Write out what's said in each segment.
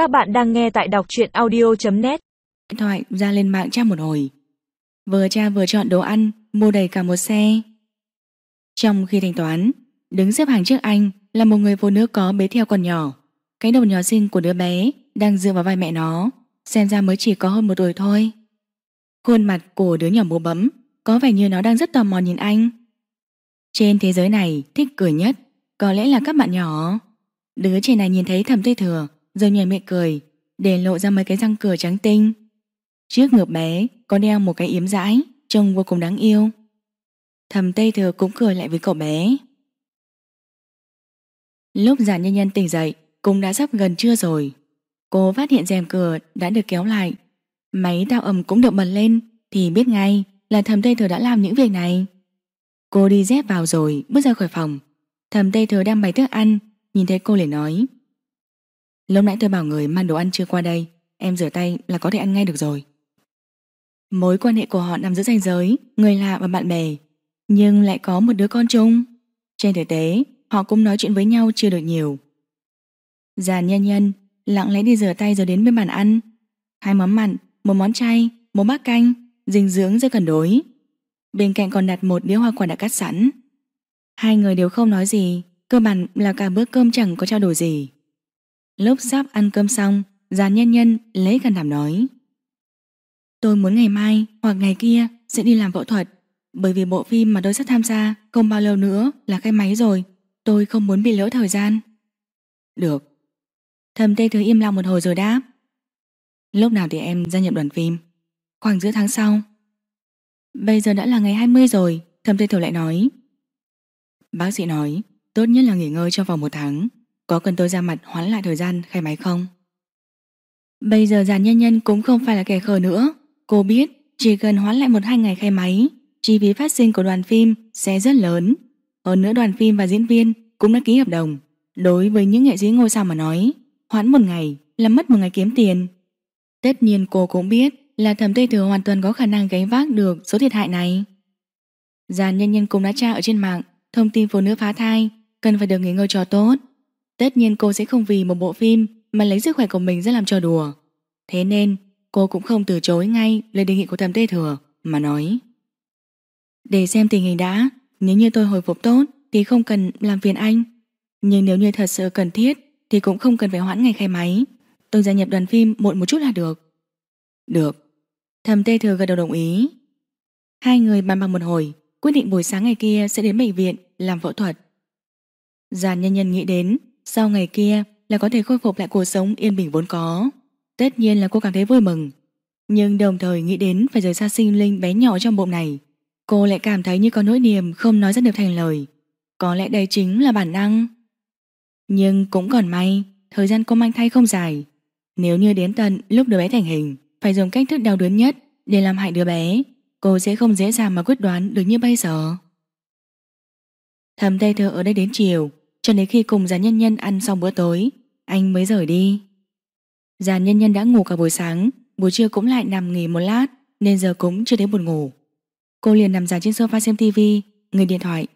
Các bạn đang nghe tại đọc truyện audio.net Điện thoại ra lên mạng tra một hồi. Vừa tra vừa chọn đồ ăn, Mua đầy cả một xe. Trong khi thanh toán, Đứng xếp hàng trước anh là một người phụ nữ có bế theo con nhỏ. Cái đầu nhỏ xinh của đứa bé Đang dựa vào vai mẹ nó, Xem ra mới chỉ có hơn một tuổi thôi. Khuôn mặt của đứa nhỏ bố bấm, Có vẻ như nó đang rất tò mò nhìn anh. Trên thế giới này Thích cười nhất, Có lẽ là các bạn nhỏ. Đứa trẻ này nhìn thấy thầm tươi thừa rồi nhảy miệng cười, Để lộ ra mấy cái răng cửa trắng tinh. Trước ngực bé, có đeo một cái yếm dãi Trông vô cùng đáng yêu. Thầm Tây Thừa cũng cười lại với cậu bé. Lúc giản nhân nhân tỉnh dậy, Cũng đã sắp gần trưa rồi. Cô phát hiện rèm cửa đã được kéo lại. Máy tạo ẩm cũng được bật lên, Thì biết ngay là thầm Tây Thừa đã làm những việc này. Cô đi dép vào rồi, Bước ra khỏi phòng. Thầm Tây Thừa đang bày thức ăn, Nhìn thấy cô liền nói Lúc nãy tôi bảo người mang đồ ăn chưa qua đây Em rửa tay là có thể ăn ngay được rồi. Mối quan hệ của họ nằm giữa ranh giới Người lạ và bạn bè. Nhưng lại có một đứa con chung. Trên thực tế Họ cũng nói chuyện với nhau chưa được nhiều. Già nhân nhân Lặng lẽ đi rửa tay rồi đến bên bàn ăn. Hai món mặn, một món chay Một bát canh, dinh dưỡng rất cần đối. Bên cạnh còn đặt một đĩa hoa quả đã cắt sẵn. Hai người đều không nói gì Cơ bản là cả bữa cơm chẳng có trao đổi gì. Lúc sắp ăn cơm xong, Già nhân nhân lấy can đảm nói, Tôi muốn ngày mai hoặc ngày kia sẽ đi làm phẫu thuật, Bởi vì bộ phim mà tôi sắp tham gia Không bao lâu nữa là khai máy rồi, Tôi không muốn bị lỡ thời gian. Được. Thầm tê thứ im lặng một hồi rồi đáp, Lúc nào thì em gia nhập đoàn phim? Khoảng giữa tháng sau. Bây giờ đã là ngày 20 rồi Thầm tê Thứ lại nói. Bác sĩ nói, Tốt nhất là nghỉ ngơi trong vòng một tháng. Có cần tôi ra mặt hoán lại thời gian khai máy không? Bây giờ giàn nhân nhân cũng không phải là kẻ khờ nữa. Cô biết, chỉ cần hoán lại một hai ngày khai máy, Chi phí phát sinh của đoàn phim sẽ rất lớn. Hơn nữa đoàn phim và diễn viên cũng đã ký hợp đồng. Đối với những nghệ sĩ ngôi sao mà nói, Hoãn một ngày là mất một ngày kiếm tiền. Tất nhiên cô cũng biết là thẩm Tây Thừa hoàn toàn có khả năng gánh vác được số thiệt hại này. Giàn nhân nhân cũng đã tra ở trên mạng, thông tin phụ nữ phá thai cần phải được nghỉ ngơi cho tốt. Tất nhiên cô sẽ không vì một bộ phim mà lấy sức khỏe của mình ra làm trò đùa. Thế nên cô cũng không từ chối ngay lời đề nghị của thẩm tê Thừa mà nói Để xem tình hình đã, nếu như tôi hồi phục tốt thì không cần làm phiền anh. Nhưng nếu như thật sự cần thiết thì cũng không cần phải hoãn ngày khai máy. Tôi gia nhập đoàn phim muộn một chút là được. Được. Thầm Tê Thừa gật đầu đồng ý. Hai người bàn bằng một hồi, quyết định buổi sáng ngày kia sẽ đến bệnh viện làm phẫu thuật. Giàn nhân nhân nghĩ đến, sau ngày kia là có thể khôi phục lại cuộc sống yên bình vốn có. Tất nhiên là cô cảm thấy vui mừng. Nhưng đồng thời nghĩ đến phải rời xa sinh linh bé nhỏ trong bụng này. Cô lại cảm thấy như có nỗi niềm không nói ra được thành lời. Có lẽ đây chính là bản năng. Nhưng cũng còn may, thời gian cô mang thai không dài. Nếu như đến tận lúc đứa bé thành hình, phải dùng cách thức đau đớn nhất để làm hại đứa bé, cô sẽ không dễ dàng mà quyết đoán được như bây giờ. Thầm Tây Thơ ở đây đến chiều, cho đến khi cùng già nhân nhân ăn xong bữa tối, anh mới rời đi. Già nhân nhân đã ngủ cả buổi sáng, buổi trưa cũng lại nằm nghỉ một lát, nên giờ cũng chưa đến buồn ngủ. Cô liền nằm dài trên sofa xem tivi, người điện thoại.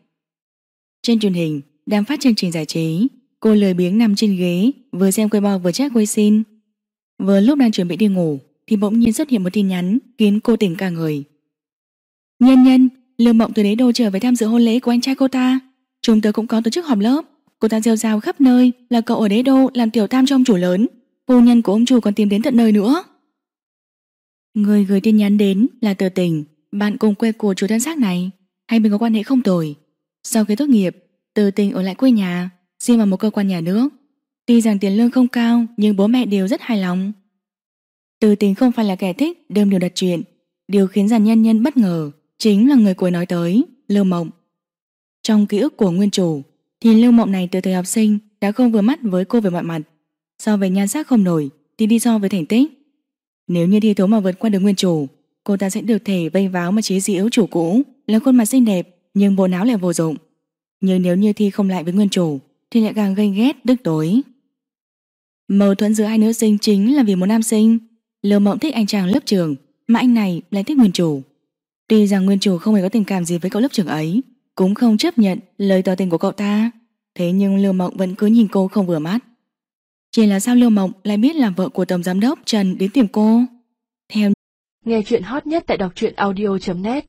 Trên truyền hình, đang phát chương trình giải trí, cô lười biếng nằm trên ghế, vừa xem quay bò vừa chat quay xin. Vừa lúc đang chuẩn bị đi ngủ, thì bỗng nhiên xuất hiện một tin nhắn khiến cô tỉnh cả người. Nhân nhân, Lương Mộng từ đế đô trở về tham dự hôn lễ của anh trai cô ta. Chúng tớ cũng có tổ chức họp lớp. Cô ta rêu rao khắp nơi là cậu ở đế đô làm tiểu tam trong chủ lớn. Phu nhân của ông chủ còn tìm đến tận nơi nữa. Người gửi tin nhắn đến là tờ tình, bạn cùng quê của chủ thân xác này. Hai bên có quan hệ không tồi. Sau khi tốt nghiệp, tờ tình ở lại quê nhà, riêng vào một cơ quan nhà nước. Tuy rằng tiền lương không cao nhưng bố mẹ đều rất hài lòng. Tờ tình không phải là kẻ thích đơm điều đặt chuyện Điều khiến giàn nhân nhân bất ngờ Chính là người cuối nói tới Lơ Mộng Trong ký ức của nguyên chủ thì Lưu Mộng này từ thời học sinh, Đã không vừa mắt với cô về mọi mặt. So về nhan sắc không nổi, Thì đi so với thành tích. Nếu như thi thố mà vượt qua được nguyên chủ, Cô ta sẽ được thể vây váo mà chế giễu chủ cũ, Là khuôn mặt xinh đẹp, Nhưng bộ não lại vô dụng. Nhưng nếu như thi không lại với nguyên chủ, Thì lại càng gây ghét đức tối. Mâu thuẫn giữa hai nữ sinh chính là vì một nam sinh. Lưu Mộng thích anh chàng lớp trường Mà anh này lại thích nguyên chủ. Tuy rằng nguyên chủ không hề có tình cảm gì với cậu lớp trưởng ấy cũng không chấp nhận lời tỏ tình của cậu ta. Thế nhưng Lưu Mộng vẫn cứ nhìn cô không vừa mắt. Chỉ là sao Lưu Mộng lại biết là vợ của Tổng Giám đốc Trần đến tìm cô? Theo Nghe chuyện hot nhất tại đọc truyện audio.net